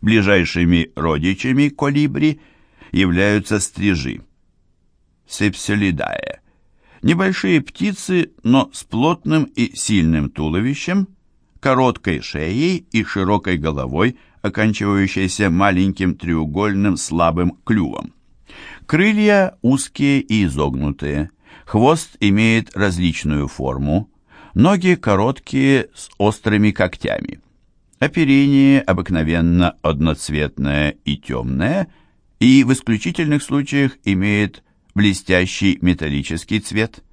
Ближайшими родичами колибри являются стрижи. Сепсилидае. Небольшие птицы, но с плотным и сильным туловищем, короткой шеей и широкой головой, оканчивающейся маленьким треугольным слабым клювом. Крылья узкие и изогнутые. Хвост имеет различную форму. Ноги короткие с острыми когтями. Оперение обыкновенно одноцветное и темное, и в исключительных случаях имеет блестящий металлический цвет.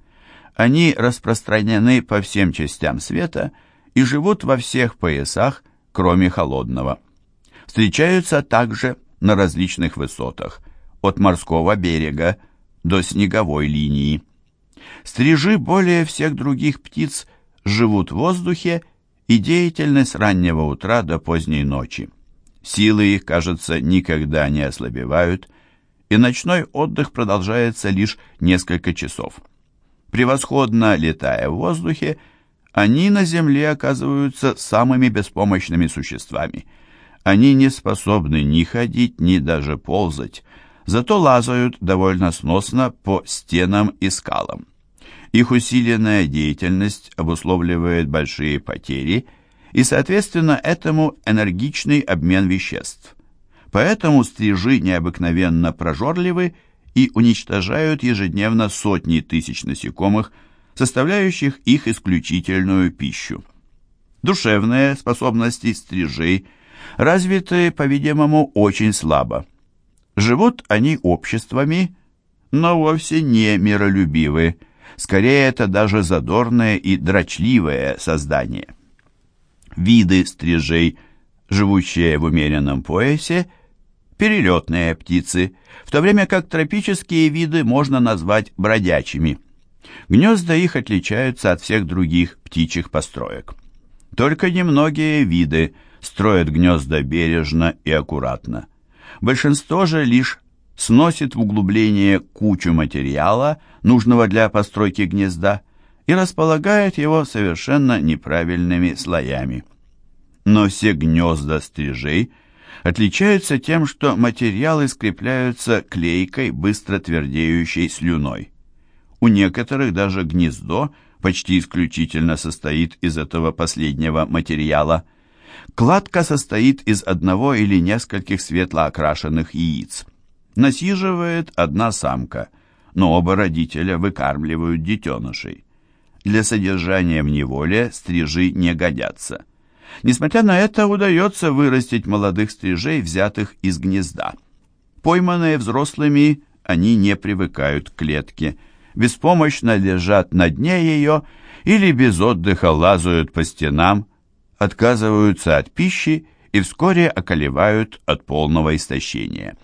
Они распространены по всем частям света и живут во всех поясах, кроме холодного. Встречаются также на различных высотах, от морского берега до снеговой линии. Стрижи более всех других птиц живут в воздухе и деятельны с раннего утра до поздней ночи. Силы их, кажется, никогда не ослабевают, и ночной отдых продолжается лишь несколько часов. Превосходно летая в воздухе, они на земле оказываются самыми беспомощными существами. Они не способны ни ходить, ни даже ползать, зато лазают довольно сносно по стенам и скалам. Их усиленная деятельность обусловливает большие потери и, соответственно, этому энергичный обмен веществ. Поэтому стрижи необыкновенно прожорливы и уничтожают ежедневно сотни тысяч насекомых, составляющих их исключительную пищу. Душевные способности стрижей развиты, по-видимому, очень слабо. Живут они обществами, но вовсе не миролюбивы, скорее это даже задорное и дрочливое создание. Виды стрижей, живущие в умеренном поясе, перелетные птицы, в то время как тропические виды можно назвать бродячими. Гнезда их отличаются от всех других птичьих построек. Только немногие виды строят гнезда бережно и аккуратно. Большинство же лишь сносит в углубление кучу материала, нужного для постройки гнезда, и располагает его совершенно неправильными слоями. Но все гнезда стрижей отличаются тем, что материалы скрепляются клейкой, быстро твердеющей слюной. У некоторых даже гнездо почти исключительно состоит из этого последнего материала – Кладка состоит из одного или нескольких светло окрашенных яиц. Насиживает одна самка, но оба родителя выкармливают детенышей. Для содержания в неволе стрижи не годятся. Несмотря на это, удается вырастить молодых стрижей, взятых из гнезда. Пойманные взрослыми, они не привыкают к клетке, беспомощно лежат на дне ее или без отдыха лазают по стенам, отказываются от пищи и вскоре околевают от полного истощения.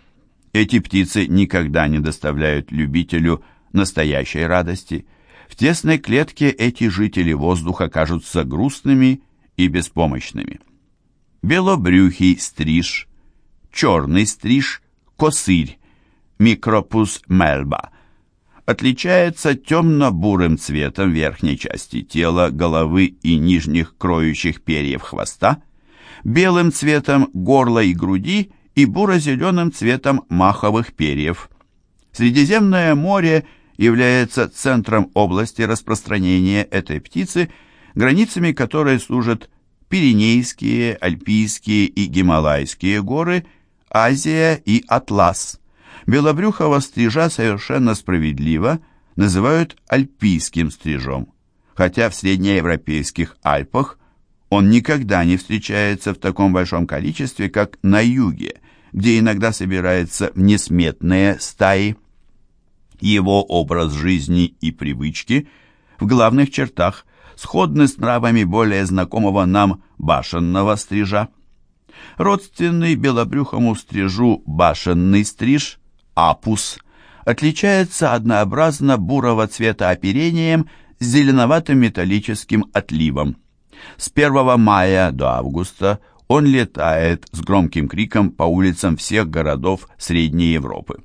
Эти птицы никогда не доставляют любителю настоящей радости. В тесной клетке эти жители воздуха кажутся грустными и беспомощными. Белобрюхий стриж, черный стриж, косырь, микропус мельба – отличается темно-бурым цветом верхней части тела, головы и нижних кроющих перьев хвоста, белым цветом горла и груди и буро-зеленым цветом маховых перьев. Средиземное море является центром области распространения этой птицы, границами которой служат Пиренейские, Альпийские и Гималайские горы, Азия и Атлас. Белобрюхого стрижа совершенно справедливо называют альпийским стрижом, хотя в среднеевропейских Альпах он никогда не встречается в таком большом количестве, как на юге, где иногда собирается в несметные стаи. Его образ жизни и привычки в главных чертах сходны с нравами более знакомого нам башенного стрижа. Родственный белобрюхому стрижу башенный стриж апус отличается однообразно бурого цвета оперением с зеленоватым металлическим отливом. С 1 мая до августа он летает с громким криком по улицам всех городов Средней Европы.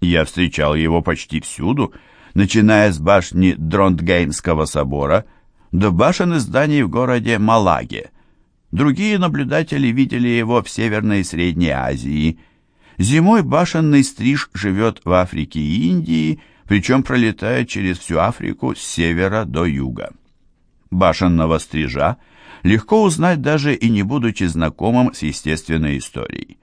Я встречал его почти всюду, начиная с башни Дронтгеймского собора до башен и зданий в городе Малаге. Другие наблюдатели видели его в Северной и Средней Азии. Зимой башенный стриж живет в Африке и Индии, причем пролетает через всю Африку с севера до юга. Башенного стрижа легко узнать даже и не будучи знакомым с естественной историей.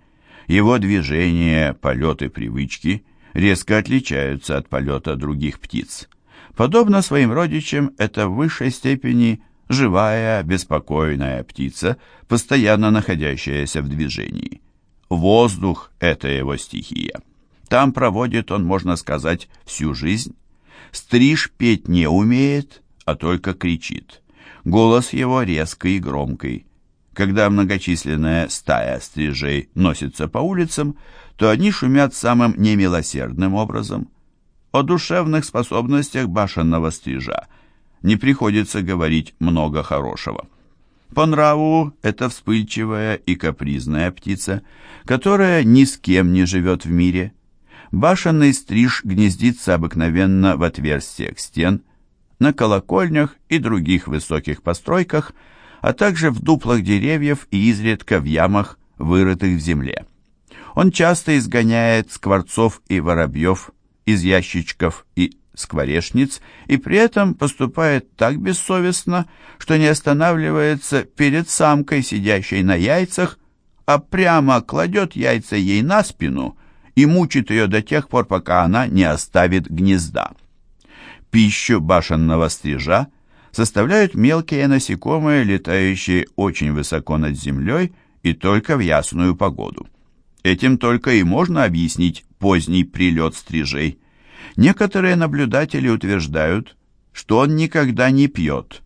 Его движения, полеты, привычки резко отличаются от полета других птиц. Подобно своим родичам, это в высшей степени живая, беспокойная птица, постоянно находящаяся в движении. Воздух – это его стихия. Там проводит он, можно сказать, всю жизнь. Стриж петь не умеет, а только кричит. Голос его резкий и громкий. Когда многочисленная стая стрижей носится по улицам, то они шумят самым немилосердным образом. О душевных способностях башенного стрижа не приходится говорить много хорошего. По нраву это вспыльчивая и капризная птица, которая ни с кем не живет в мире. Башенный стриж гнездится обыкновенно в отверстиях стен, на колокольнях и других высоких постройках, а также в дуплах деревьев и изредка в ямах, вырытых в земле. Он часто изгоняет скворцов и воробьев из ящичков и скворечниц и при этом поступает так бессовестно, что не останавливается перед самкой, сидящей на яйцах, а прямо кладет яйца ей на спину и мучит ее до тех пор, пока она не оставит гнезда. Пищу башенного стрижа составляют мелкие насекомые, летающие очень высоко над землей и только в ясную погоду. Этим только и можно объяснить поздний прилет стрижей. Некоторые наблюдатели утверждают, что он никогда не пьет,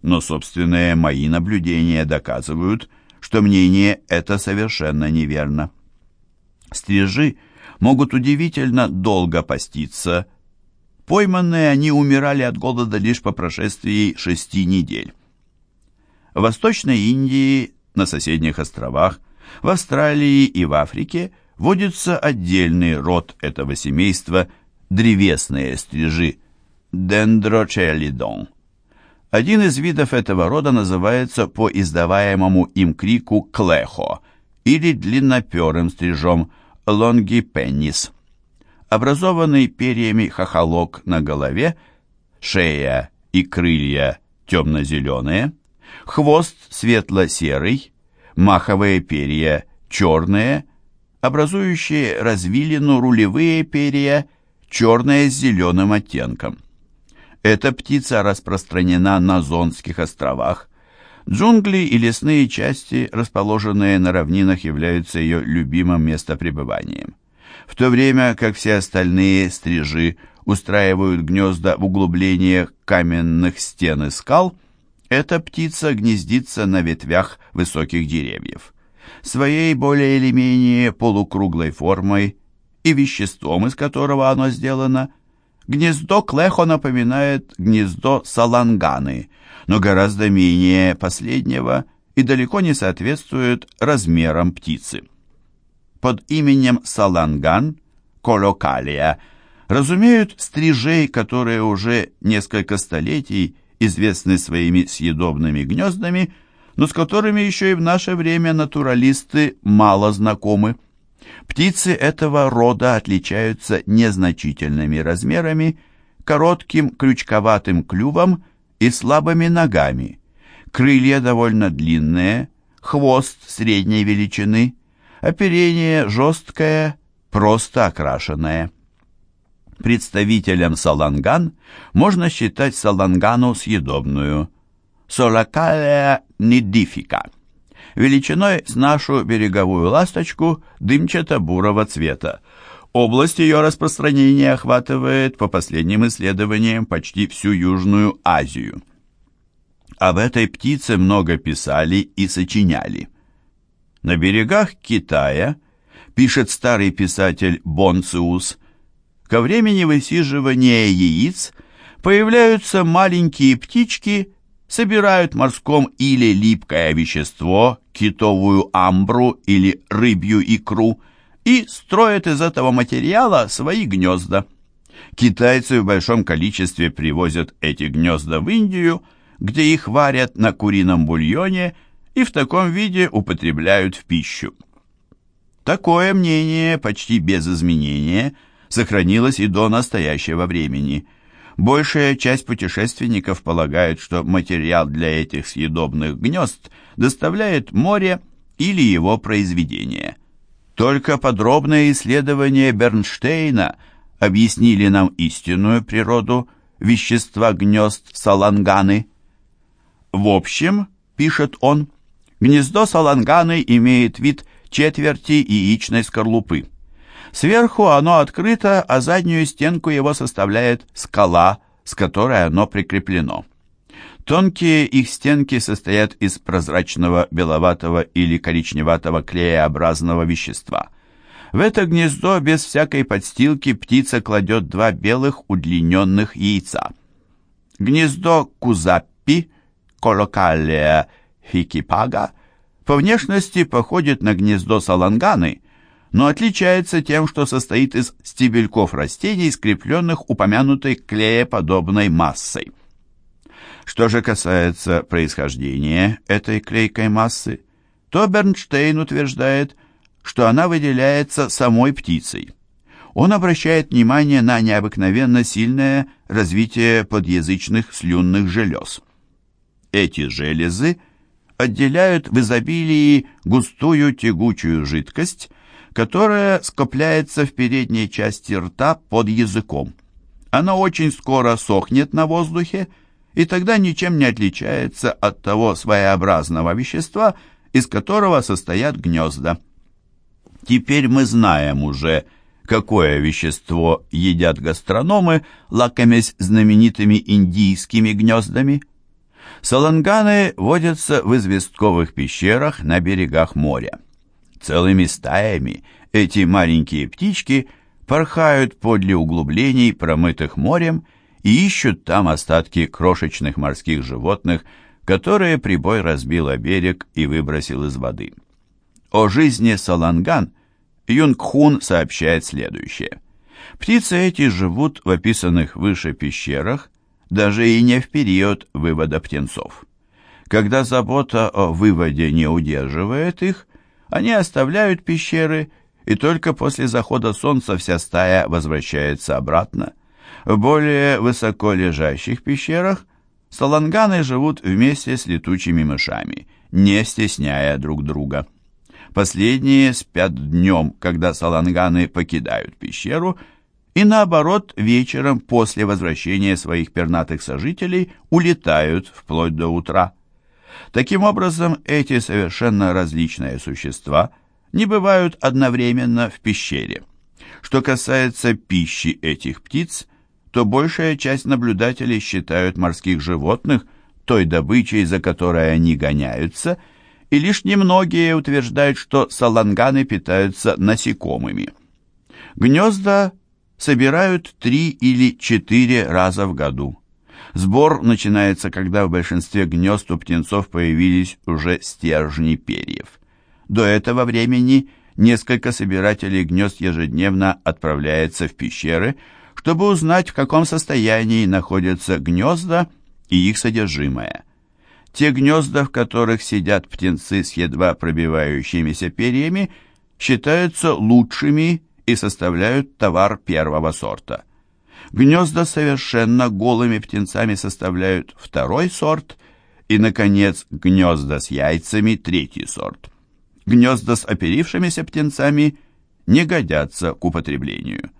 но собственные мои наблюдения доказывают, что мнение это совершенно неверно. Стрижи могут удивительно долго поститься. Пойманные они умирали от голода лишь по прошествии шести недель. В Восточной Индии, на соседних островах, в Австралии и в Африке водится отдельный род этого семейства – древесные стрижи дендрочелидон. Один из видов этого рода называется по издаваемому им крику клехо или длинноперым стрижом лонгипеннис. Образованный перьями хохолок на голове, шея и крылья темно-зеленые, хвост светло-серый, маховые перья черные, образующие развилину рулевые перья – черная с зеленым оттенком. Эта птица распространена на Зонских островах. Джунгли и лесные части, расположенные на равнинах, являются ее любимым местопребыванием. В то время как все остальные стрижи устраивают гнезда в углублениях каменных стен и скал, эта птица гнездится на ветвях высоких деревьев. Своей более или менее полукруглой формой и веществом, из которого оно сделано. Гнездо клехо напоминает гнездо саланганы, но гораздо менее последнего и далеко не соответствует размерам птицы. Под именем саланган, колокалия, разумеют стрижей, которые уже несколько столетий известны своими съедобными гнездами, но с которыми еще и в наше время натуралисты мало знакомы. Птицы этого рода отличаются незначительными размерами, коротким крючковатым клювом и слабыми ногами. Крылья довольно длинные, хвост средней величины, оперение жесткое, просто окрашенное. Представителем саланган можно считать салангану съедобную, солакалия нидифика величиной с нашу береговую ласточку дымчато-бурого цвета. Область ее распространения охватывает, по последним исследованиям, почти всю Южную Азию. Об этой птице много писали и сочиняли. На берегах Китая, пишет старый писатель Бонциус, ко времени высиживания яиц появляются маленькие птички собирают морском или липкое вещество, китовую амбру или рыбью икру, и строят из этого материала свои гнезда. Китайцы в большом количестве привозят эти гнезда в Индию, где их варят на курином бульоне и в таком виде употребляют в пищу. Такое мнение почти без изменения сохранилось и до настоящего времени. Большая часть путешественников полагает, что материал для этих съедобных гнезд доставляет море или его произведение. Только подробное исследование Бернштейна объяснили нам истинную природу вещества гнезд саланганы. В общем, пишет он, гнездо саланганы имеет вид четверти яичной скорлупы. Сверху оно открыто, а заднюю стенку его составляет скала, с которой оно прикреплено. Тонкие их стенки состоят из прозрачного беловатого или коричневатого клееобразного вещества. В это гнездо без всякой подстилки птица кладет два белых удлиненных яйца. Гнездо кузаппи, колокалия фикипага, по внешности походит на гнездо саланганы, но отличается тем, что состоит из стебельков растений, скрепленных упомянутой клееподобной массой. Что же касается происхождения этой клейкой массы, то Бернштейн утверждает, что она выделяется самой птицей. Он обращает внимание на необыкновенно сильное развитие подъязычных слюнных желез. Эти железы – отделяют в изобилии густую тягучую жидкость, которая скопляется в передней части рта под языком. Она очень скоро сохнет на воздухе, и тогда ничем не отличается от того своеобразного вещества, из которого состоят гнезда. Теперь мы знаем уже, какое вещество едят гастрономы, лакомясь знаменитыми индийскими гнездами – Саланганы водятся в известковых пещерах на берегах моря. Целыми стаями эти маленькие птички порхают подле углублений, промытых морем, и ищут там остатки крошечных морских животных, которые прибой разбил о берег и выбросил из воды. О жизни саланган Юнгхун сообщает следующее. Птицы эти живут в описанных выше пещерах, даже и не в период вывода птенцов. Когда забота о выводе не удерживает их, они оставляют пещеры, и только после захода солнца вся стая возвращается обратно. В более высоко лежащих пещерах саланганы живут вместе с летучими мышами, не стесняя друг друга. Последние спят днем, когда саланганы покидают пещеру – и наоборот, вечером после возвращения своих пернатых сожителей улетают вплоть до утра. Таким образом, эти совершенно различные существа не бывают одновременно в пещере. Что касается пищи этих птиц, то большая часть наблюдателей считают морских животных той добычей, за которой они гоняются, и лишь немногие утверждают, что саланганы питаются насекомыми. Гнезда собирают три или четыре раза в году. Сбор начинается, когда в большинстве гнезд у птенцов появились уже стержни перьев. До этого времени несколько собирателей гнезд ежедневно отправляется в пещеры, чтобы узнать, в каком состоянии находятся гнезда и их содержимое. Те гнезда, в которых сидят птенцы с едва пробивающимися перьями, считаются лучшими и составляют товар первого сорта. Гнезда совершенно голыми птенцами составляют второй сорт и, наконец, гнезда с яйцами третий сорт. Гнезда с оперившимися птенцами не годятся к употреблению.